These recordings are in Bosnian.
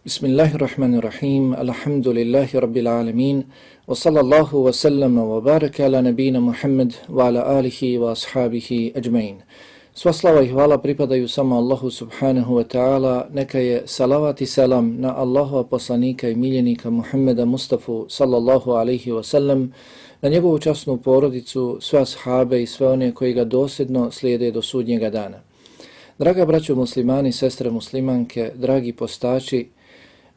Bismillahirrahmanirrahim, alhamdulillahi rabbil alamin, wa sallallahu wa sallam wa baraka ala nabina Muhammad wa ala alihi wa ashabihi ajmain. Sva slava i hvala pripadaju samo Allahu subhanahu wa ta'ala, neka je salavat i salam na Allahova poslanika i miljenika Muhammeda Mustafa sallallahu alaihi wa sallam, na njegovu časnu porodicu, sve ashabe i sve one koji ga dosljedno slijede do sudnjega dana. Draga braćo muslimani, sestre muslimanke, dragi postači,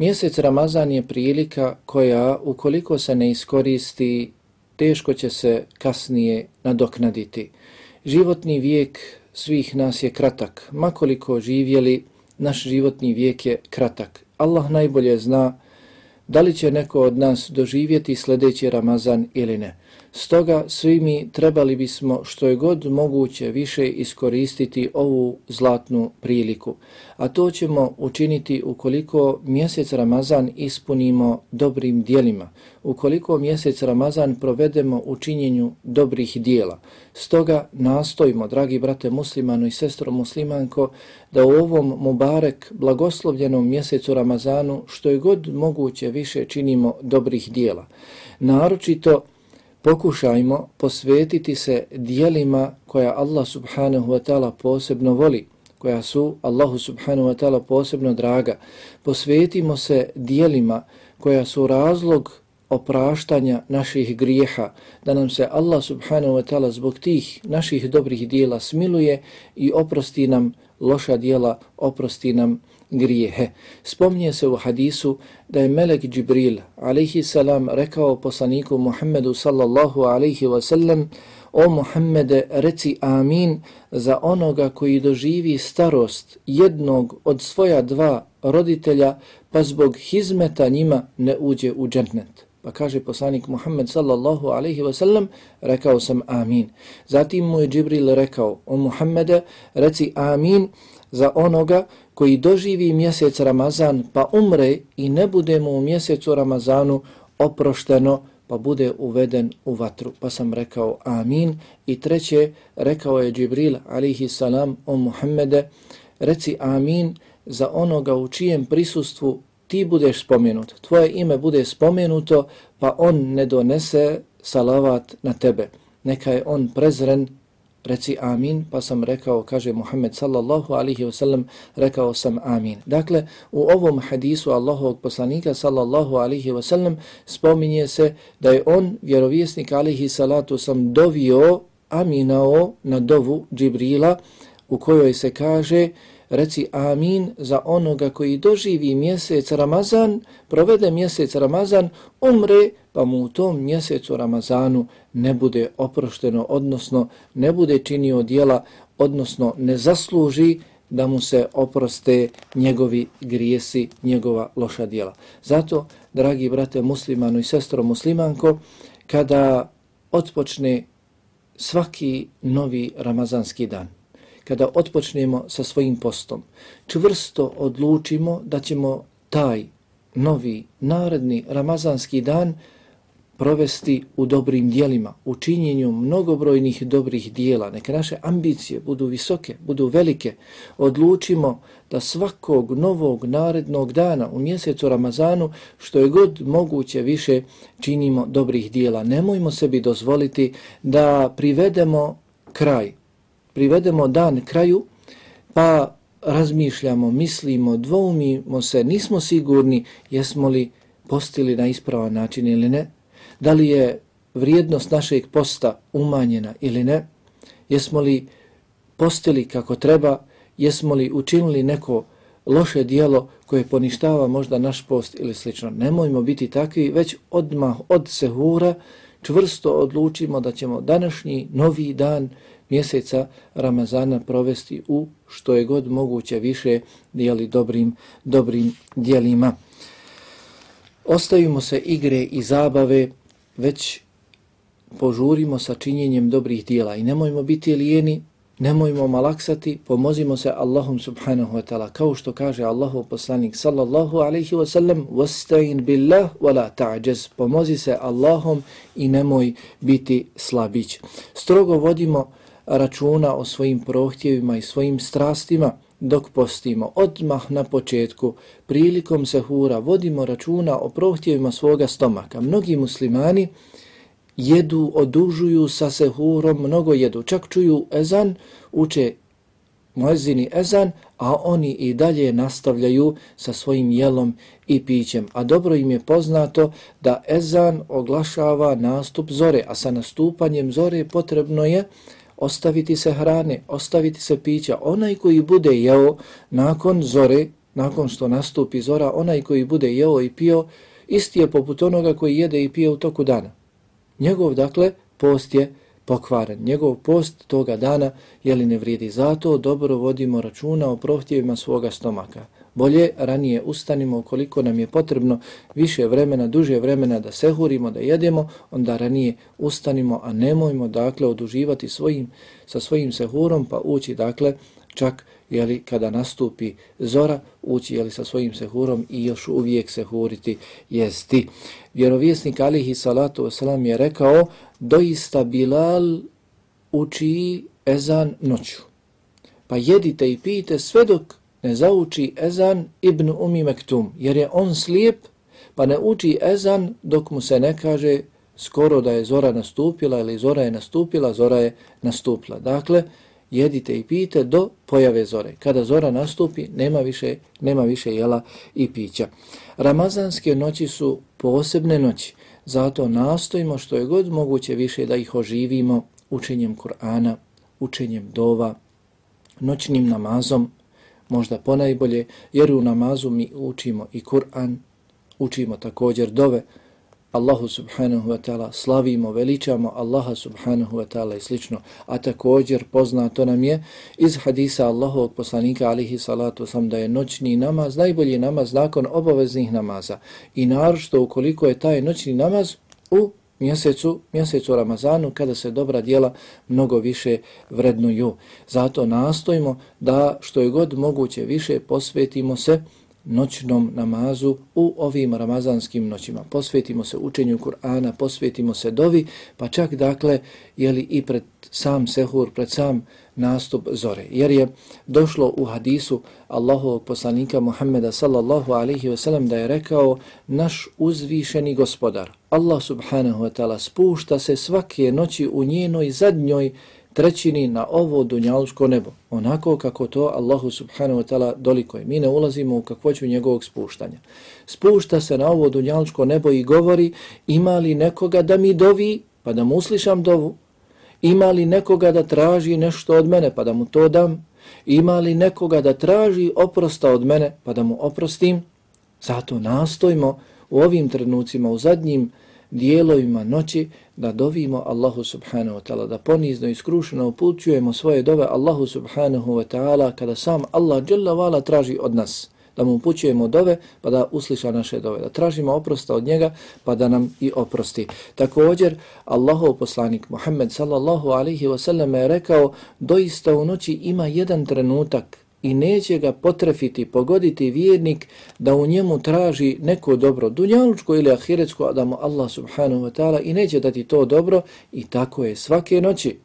Mjesec Ramazan je prilika koja, ukoliko se ne iskoristi, teško će se kasnije nadoknaditi. Životni vijek svih nas je kratak. Makoliko živjeli, naš životni vijek je kratak. Allah najbolje zna da li će neko od nas doživjeti sljedeći Ramazan ili ne. Stoga svi mi trebali bismo što je god moguće više iskoristiti ovu zlatnu priliku. A to ćemo učiniti ukoliko mjesec Ramazan ispunimo dobrim dijelima. Ukoliko mjesec Ramazan provedemo u činjenju dobrih dijela. Stoga nastojimo, dragi brate muslimano i sestro muslimanko, da u ovom Mubarek blagoslovljenom mjesecu Ramazanu što je god moguće više činimo dobrih dijela. Naročito pokušajmo posvetiti se dijelima koja Allah subhanahu wa ta'ala posebno voli, koja su Allahu subhanahu wa ta'ala posebno draga. Posvetimo se dijelima koja su razlog opraštanja naših grijeha, da nam se Allah subhanahu wa ta'ala zbog tih naših dobrih dijela smiluje i oprosti nam loša dijela, oprosti nam grijehe. Spomnije se u hadisu da je Melek Džibril alaihi salam rekao poslaniku Muhammedu sallallahu alaihi wasallam O Muhammede, reci amin za onoga koji doživi starost jednog od svoja dva roditelja pa zbog hizmeta njima ne uđe u džentnet. Pa kaže poslanik Muhammed sallallahu alaihi wa sallam, rekao sam amin. Zatim mu je Džibril rekao, o Muhammede, reci amin za onoga koji doživi mjesec Ramazan pa umre i ne bude mu u mjesecu Ramazanu oprošteno pa bude uveden u vatru. Pa sam rekao amin. I treće, rekao je Džibril alihi salam o Muhammede, reci amin za onoga u čijem prisustvu ti budeš spomenut. Tvoje ime bude spomenuto pa on ne donese salavat na tebe. Neka je on prezren reci amin, pa sam rekao, kaže Muhammed sallallahu alihi wasallam, rekao sam amin. Dakle, u ovom hadisu Allahovog poslanika sallallahu alihi wasallam spominje se da je on, vjerovjesnik alihi salatu sam dovio, aminao na dovu Džibrila, u kojoj se kaže, reci amin za onoga koji doživi mjesec Ramazan, provede mjesec Ramazan, umre, pa mu u tom mjesecu Ramazanu ne bude oprošteno, odnosno ne bude činio dijela, odnosno ne zasluži da mu se oproste njegovi grijesi, njegova loša dijela. Zato, dragi brate muslimano i sestro muslimanko, kada otpočne svaki novi ramazanski dan, kada otpočnemo sa svojim postom, čvrsto odlučimo da ćemo taj novi, naredni ramazanski dan provesti u dobrim dijelima, u činjenju mnogobrojnih dobrih dijela. Neke naše ambicije budu visoke, budu velike. Odlučimo da svakog novog narednog dana u mjesecu Ramazanu, što je god moguće više, činimo dobrih dijela. Nemojmo sebi dozvoliti da privedemo kraj, privedemo dan kraju, pa razmišljamo, mislimo, dvoumimo se, nismo sigurni jesmo li postili na ispravan način ili ne, da li je vrijednost našeg posta umanjena ili ne, jesmo li postili kako treba, jesmo li učinili neko loše dijelo koje poništava možda naš post ili slično. Nemojmo biti takvi, već odmah od sehura čvrsto odlučimo da ćemo današnji novi dan mjeseca Ramazana provesti u što je god moguće više dijeli dobrim, dobrim dijelima. Ostavimo se igre i zabave, već požurimo sa činjenjem dobrih dijela i nemojmo biti lijeni, nemojmo malaksati, pomozimo se Allahum subhanahu wa ta'ala, kao što kaže Allahu poslanik sallallahu alaihi wa sallam, وَسْتَعِنْ بِاللَّهُ وَلَا تَعْجَزْ Pomozi se Allahom i nemoj biti slabić. Strogo vodimo računa o svojim prohtjevima i svojim strastima, dok postimo, odmah na početku, prilikom sehura, vodimo računa o prohtjevima svoga stomaka. Mnogi muslimani jedu, odužuju sa sehurom, mnogo jedu, čak čuju ezan, uče muezini ezan, a oni i dalje nastavljaju sa svojim jelom i pićem. A dobro im je poznato da ezan oglašava nastup zore, a sa nastupanjem zore potrebno je ostaviti se hrane, ostaviti se pića. Onaj koji bude jeo nakon zore, nakon što nastupi zora, onaj koji bude jeo i pio, isti je poput onoga koji jede i pije u toku dana. Njegov, dakle, post je pokvaren. Njegov post toga dana je li ne vrijedi. Zato dobro vodimo računa o prohtjevima svoga stomaka. Bolje ranije ustanimo ukoliko nam je potrebno više vremena, duže vremena da sehurimo, da jedemo, onda ranije ustanimo, a nemojmo dakle oduživati svojim, sa svojim sehurom pa ući dakle čak jeli, kada nastupi zora, ući jeli, sa svojim sehurom i još uvijek sehuriti jesti. Vjerovjesnik alihi salatu wasalam je rekao, doista Bilal uči ezan noću. Pa jedite i pijte sve dok ne zauči ezan Ibn Umi Mektum, jer je on slijep, pa ne uči ezan dok mu se ne kaže skoro da je zora nastupila ili zora je nastupila, zora je nastupila. Dakle, jedite i pijte do pojave zore. Kada zora nastupi, nema više, nema više jela i pića. Ramazanske noći su posebne noći, zato nastojimo što je god moguće više da ih oživimo učenjem Kur'ana, učenjem dova, noćnim namazom, možda ponajbolje, jer u namazu mi učimo i Kur'an, učimo također dove, Allahu subhanahu wa ta'ala slavimo, veličamo Allaha subhanahu wa ta'ala i slično. A također poznato nam je iz hadisa Allahovog poslanika alihi salatu sam da je noćni namaz najbolji namaz nakon obaveznih namaza. I naročito ukoliko je taj noćni namaz u mjesecu, mjesecu Ramazanu kada se dobra dijela mnogo više vrednuju. Zato nastojimo da što je god moguće više posvetimo se noćnom namazu u ovim ramazanskim noćima. Posvetimo se učenju Kur'ana, posvetimo se dovi, pa čak dakle, jeli i pred sam sehur, pred sam nastup zore. Jer je došlo u hadisu Allahovog poslanika Muhammeda sallallahu alaihi ve sellem da je rekao naš uzvišeni gospodar, Allah subhanahu wa ta'ala spušta se svake noći u njenoj zadnjoj trećini na ovo dunjalučko nebo, onako kako to Allahu subhanahu wa ta'ala dolikoje. Mi ne ulazimo u kakvoću njegovog spuštanja. Spušta se na ovo dunjalučko nebo i govori ima li nekoga da mi dovi, pa da mu uslišam dovu, ima li nekoga da traži nešto od mene, pa da mu to dam, ima li nekoga da traži oprosta od mene, pa da mu oprostim, zato nastojimo u ovim trenucima, u zadnjim dijelovima noći da dovimo Allahu subhanahu wa ta'ala, da ponizno i skrušeno upućujemo svoje dove Allahu subhanahu wa ta'ala kada sam Allah jalla traži od nas da mu upućujemo dove pa da usliša naše dove, da tražimo oprosta od njega pa da nam i oprosti. Također, Allahov poslanik Muhammed sallallahu alaihi wasallam je rekao doista u noći ima jedan trenutak i neće ga potrefiti, pogoditi vjernik da u njemu traži neko dobro, dunjalučko ili ahiretsko, a da mu Allah subhanahu wa ta'ala i neće dati to dobro i tako je svake noći.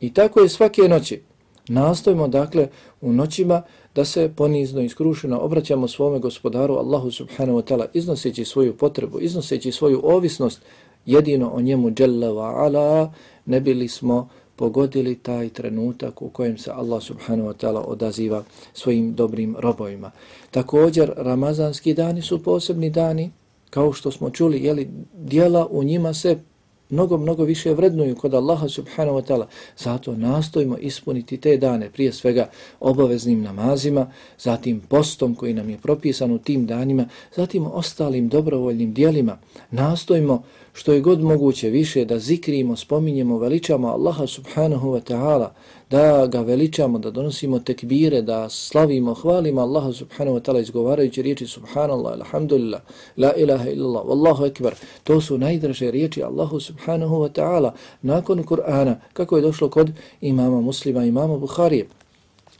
I tako je svake noći. Nastojimo dakle u noćima da se ponizno i skrušeno obraćamo svome gospodaru Allahu subhanahu wa ta'ala iznoseći svoju potrebu, iznoseći svoju ovisnost jedino o njemu jalla wa ala ne bili smo pogodili taj trenutak u kojem se Allah subhanahu wa ta'ala odaziva svojim dobrim robovima. Također, ramazanski dani su posebni dani, kao što smo čuli, jeli, dijela u njima se mnogo, mnogo više vrednuju kod Allaha subhanahu wa ta'ala. Zato nastojimo ispuniti te dane, prije svega obaveznim namazima, zatim postom koji nam je propisan u tim danima, zatim ostalim dobrovoljnim dijelima. Nastojimo što je god moguće više da zikrimo, spominjemo, veličamo Allaha subhanahu wa ta'ala, da ga veličamo, da donosimo tekbire, da slavimo, hvalimo Allaha subhanahu wa ta'ala izgovarajući riječi subhanallah, alhamdulillah, la ilaha illallah, wallahu ekber. To su najdraže riječi Allahu subhanahu wa ta'ala nakon Kur'ana, kako je došlo kod imama muslima, imama Buharije.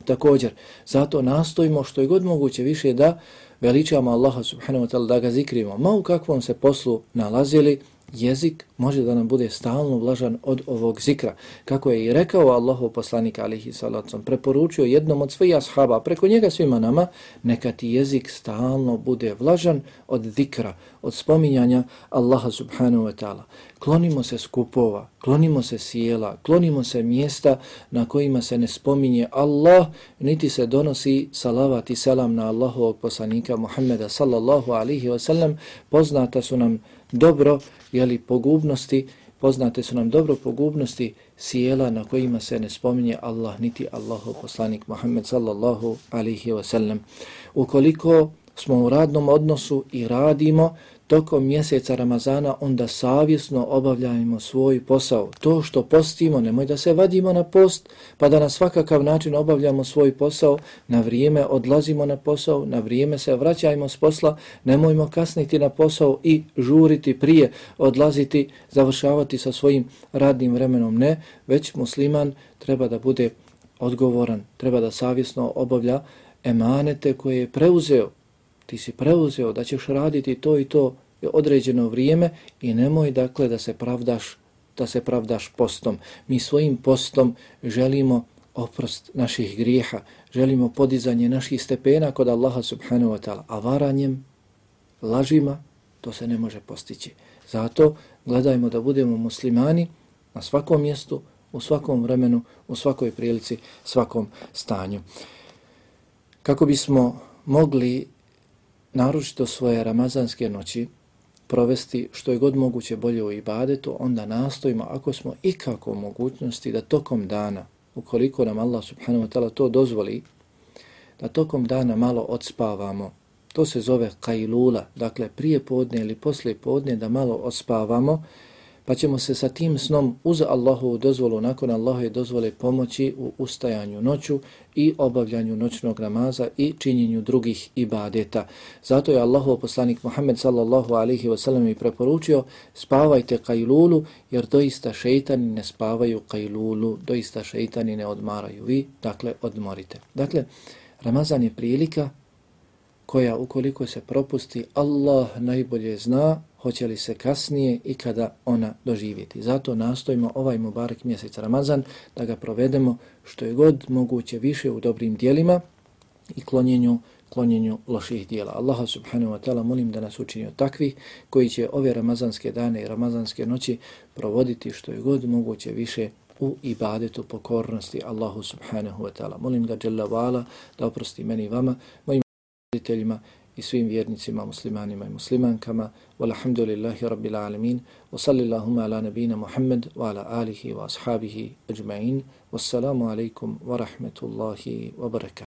Također, zato nastojimo što je god moguće više da veličamo Allaha subhanahu wa ta'ala, da ga zikrimo. Ma u kakvom se poslu nalazili, jezik može da nam bude stalno vlažan od ovog zikra. Kako je i rekao Allahu poslanik alihi salacom, preporučio jednom od svojih ashaba, preko njega svima nama, neka ti jezik stalno bude vlažan od zikra, od spominjanja Allaha subhanahu wa ta'ala. Klonimo se skupova, klonimo se sjela, klonimo se mjesta na kojima se ne spominje Allah, niti se donosi salavat i selam na Allahovog poslanika Muhammeda sallallahu alihi wa sallam. Poznata su nam dobro, jeli, pogubnosti, poznate su nam dobro pogubnosti sjela na kojima se ne spominje Allah, niti Allahov poslanik Muhammed sallallahu alihi wasallam. Ukoliko smo u radnom odnosu i radimo, tokom mjeseca Ramazana onda savjesno obavljajmo svoj posao. To što postimo, nemoj da se vadimo na post, pa da na svakakav način obavljamo svoj posao, na vrijeme odlazimo na posao, na vrijeme se vraćajmo s posla, nemojmo kasniti na posao i žuriti prije, odlaziti, završavati sa svojim radnim vremenom. Ne, već musliman treba da bude odgovoran, treba da savjesno obavlja emanete koje je preuzeo ti si preuzeo da ćeš raditi to i to određeno vrijeme i nemoj dakle da se pravdaš da se pravdaš postom. Mi svojim postom želimo oprost naših grijeha, želimo podizanje naših stepena kod Allaha subhanahu wa ta'ala, a varanjem, lažima, to se ne može postići. Zato gledajmo da budemo muslimani na svakom mjestu, u svakom vremenu, u svakoj prilici, svakom stanju. Kako bismo mogli naročito svoje ramazanske noći provesti što je god moguće bolje u ibadetu, onda nastojimo, ako smo ikako u mogućnosti, da tokom dana, ukoliko nam Allah subhanahu wa ta'ala to dozvoli, da tokom dana malo odspavamo. To se zove kajlula, dakle prije podne ili poslije podne da malo odspavamo, pa ćemo se sa tim snom uz Allahovu dozvolu, nakon Allahove dozvole pomoći u ustajanju noću i obavljanju noćnog namaza i činjenju drugih ibadeta. Zato je Allahov poslanik Muhammed sallallahu alaihi wasallam i preporučio spavajte kajlulu jer doista šeitani ne spavaju kajlulu, doista šeitani ne odmaraju vi, dakle odmorite. Dakle, Ramazan je prilika koja ukoliko se propusti, Allah najbolje zna hoće li se kasnije i kada ona doživjeti. Zato nastojimo ovaj Mubarak mjesec Ramazan da ga provedemo što je god moguće više u dobrim dijelima i klonjenju klonjenju loših dijela. Allaha subhanahu wa ta'ala molim da nas učini od takvih koji će ove ramazanske dane i ramazanske noći provoditi što je god moguće više u ibadetu pokornosti Allahu subhanahu wa ta'ala. Molim da Jalla wa'ala da oprosti meni i vama, mojim roditeljima i svim vjernicima, muslimanima i muslimankama. Walhamdulillahi rabbil alemin. Wa sallillahuma ala nabina Muhammad wa ala alihi wa ashabihi ajma'in. Wassalamu alaikum wa rahmetullahi wa barakatuh.